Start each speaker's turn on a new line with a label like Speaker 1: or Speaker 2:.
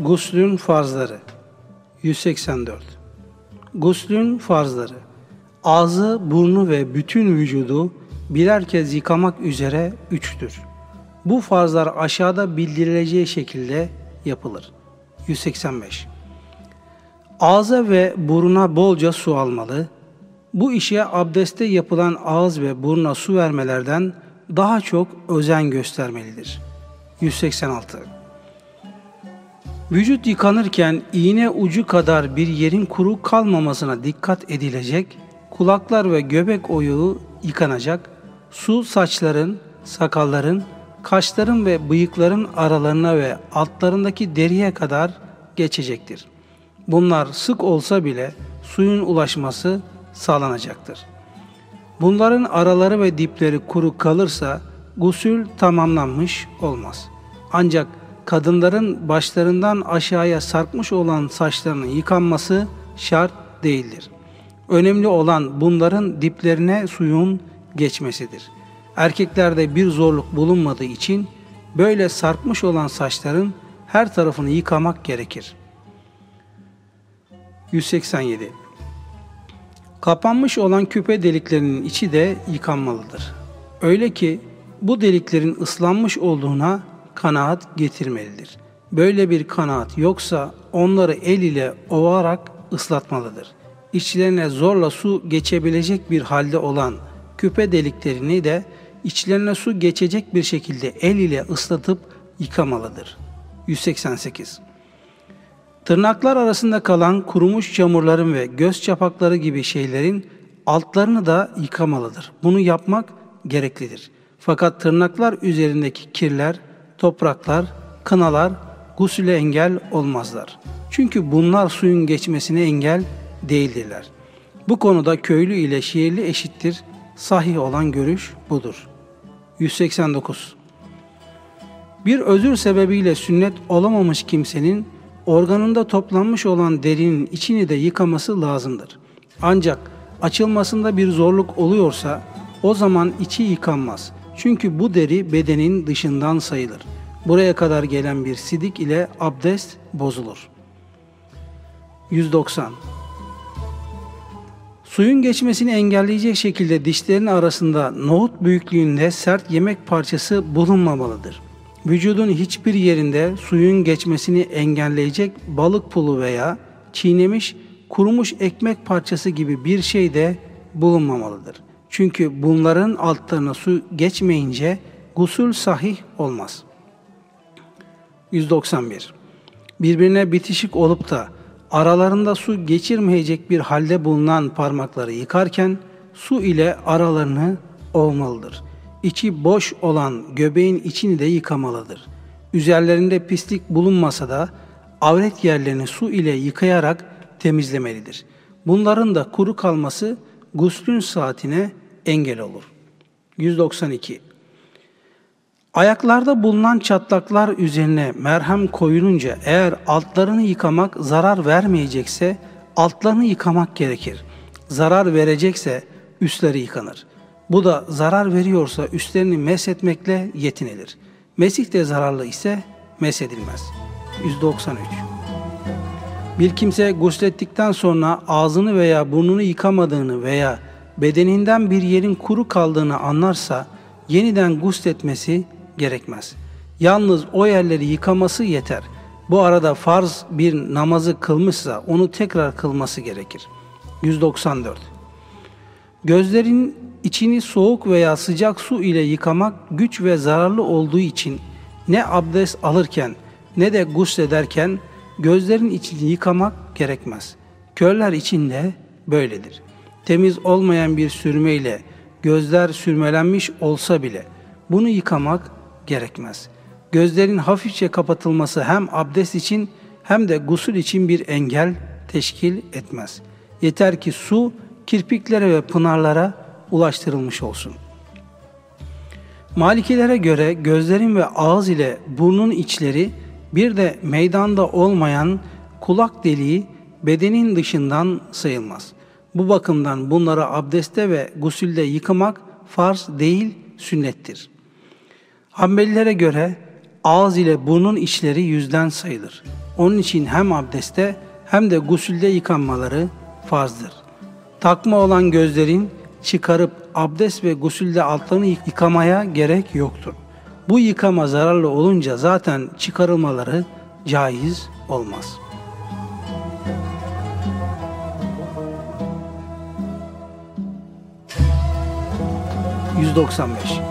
Speaker 1: Guslün farzları 184 Guslün farzları Ağzı, burnu ve bütün vücudu birer kez yıkamak üzere üçtür. Bu farzlar aşağıda bildirileceği şekilde yapılır. 185 Ağza ve buruna bolca su almalı. Bu işe abdeste yapılan ağız ve buruna su vermelerden daha çok özen göstermelidir. 186 Vücut yıkanırken iğne ucu kadar bir yerin kuru kalmamasına dikkat edilecek, kulaklar ve göbek oyuğu yıkanacak, su saçların, sakalların, kaşların ve bıyıkların aralarına ve altlarındaki deriye kadar geçecektir. Bunlar sık olsa bile suyun ulaşması sağlanacaktır. Bunların araları ve dipleri kuru kalırsa gusül tamamlanmış olmaz. Ancak kadınların başlarından aşağıya sarkmış olan saçlarının yıkanması şart değildir. Önemli olan bunların diplerine suyun geçmesidir. Erkeklerde bir zorluk bulunmadığı için böyle sarkmış olan saçların her tarafını yıkamak gerekir. 187 Kapanmış olan küpe deliklerinin içi de yıkanmalıdır. Öyle ki bu deliklerin ıslanmış olduğuna kanaat getirmelidir. Böyle bir kanaat yoksa onları el ile ovarak ıslatmalıdır. İçlerine zorla su geçebilecek bir halde olan küpe deliklerini de içlerine su geçecek bir şekilde el ile ıslatıp yıkamalıdır. 188 Tırnaklar arasında kalan kurumuş çamurların ve göz çapakları gibi şeylerin altlarını da yıkamalıdır. Bunu yapmak gereklidir. Fakat tırnaklar üzerindeki kirler, topraklar, kınalar gusüle engel olmazlar. Çünkü bunlar suyun geçmesine engel değildirler. Bu konuda köylü ile şehirli eşittir. Sahih olan görüş budur. 189 Bir özür sebebiyle sünnet olamamış kimsenin organında toplanmış olan derinin içini de yıkaması lazımdır. Ancak açılmasında bir zorluk oluyorsa o zaman içi yıkanmaz. Çünkü bu deri bedenin dışından sayılır. Buraya kadar gelen bir sidik ile abdest bozulur. 190 Suyun geçmesini engelleyecek şekilde dişlerin arasında nohut büyüklüğünde sert yemek parçası bulunmamalıdır. Vücudun hiçbir yerinde suyun geçmesini engelleyecek balık pulu veya çiğnemiş, kurumuş ekmek parçası gibi bir şey de bulunmamalıdır. Çünkü bunların altlarına su geçmeyince gusül sahih olmaz. 191. Birbirine bitişik olup da aralarında su geçirmeyecek bir halde bulunan parmakları yıkarken su ile aralarını ovmalıdır.'' içi boş olan göbeğin içini de yıkamalıdır. Üzerlerinde pislik bulunmasa da avret yerlerini su ile yıkayarak temizlemelidir. Bunların da kuru kalması guslün saatine engel olur. 192. Ayaklarda bulunan çatlaklar üzerine merhem koyulunca eğer altlarını yıkamak zarar vermeyecekse altlarını yıkamak gerekir. Zarar verecekse üstleri yıkanır. Bu da zarar veriyorsa üstlerini meshetmekle yetinilir. Mesih de zararlı ise mesedilmez. 193 Bir kimse guslettikten sonra ağzını veya burnunu yıkamadığını veya bedeninden bir yerin kuru kaldığını anlarsa yeniden gusletmesi gerekmez. Yalnız o yerleri yıkaması yeter. Bu arada farz bir namazı kılmışsa onu tekrar kılması gerekir. 194 Gözlerin içini soğuk veya sıcak su ile yıkamak güç ve zararlı olduğu için ne abdest alırken ne de guslederken gözlerin içini yıkamak gerekmez. Körler için de böyledir. Temiz olmayan bir sürmeyle gözler sürmelenmiş olsa bile bunu yıkamak gerekmez. Gözlerin hafifçe kapatılması hem abdest için hem de gusül için bir engel teşkil etmez. Yeter ki su kirpiklere ve pınarlara ulaştırılmış olsun. Malikilere göre gözlerin ve ağız ile burnun içleri bir de meydanda olmayan kulak deliği bedenin dışından sayılmaz. Bu bakımdan bunları abdeste ve gusülde yıkamak farz değil sünnettir. Hanbelilere göre ağız ile burnun içleri yüzden sayılır. Onun için hem abdeste hem de gusülde yıkanmaları farzdır. Takma olan gözlerin çıkarıp abdest ve gusülde altlarını yıkamaya gerek yoktur. Bu yıkama zararlı olunca zaten çıkarılmaları caiz olmaz. ...195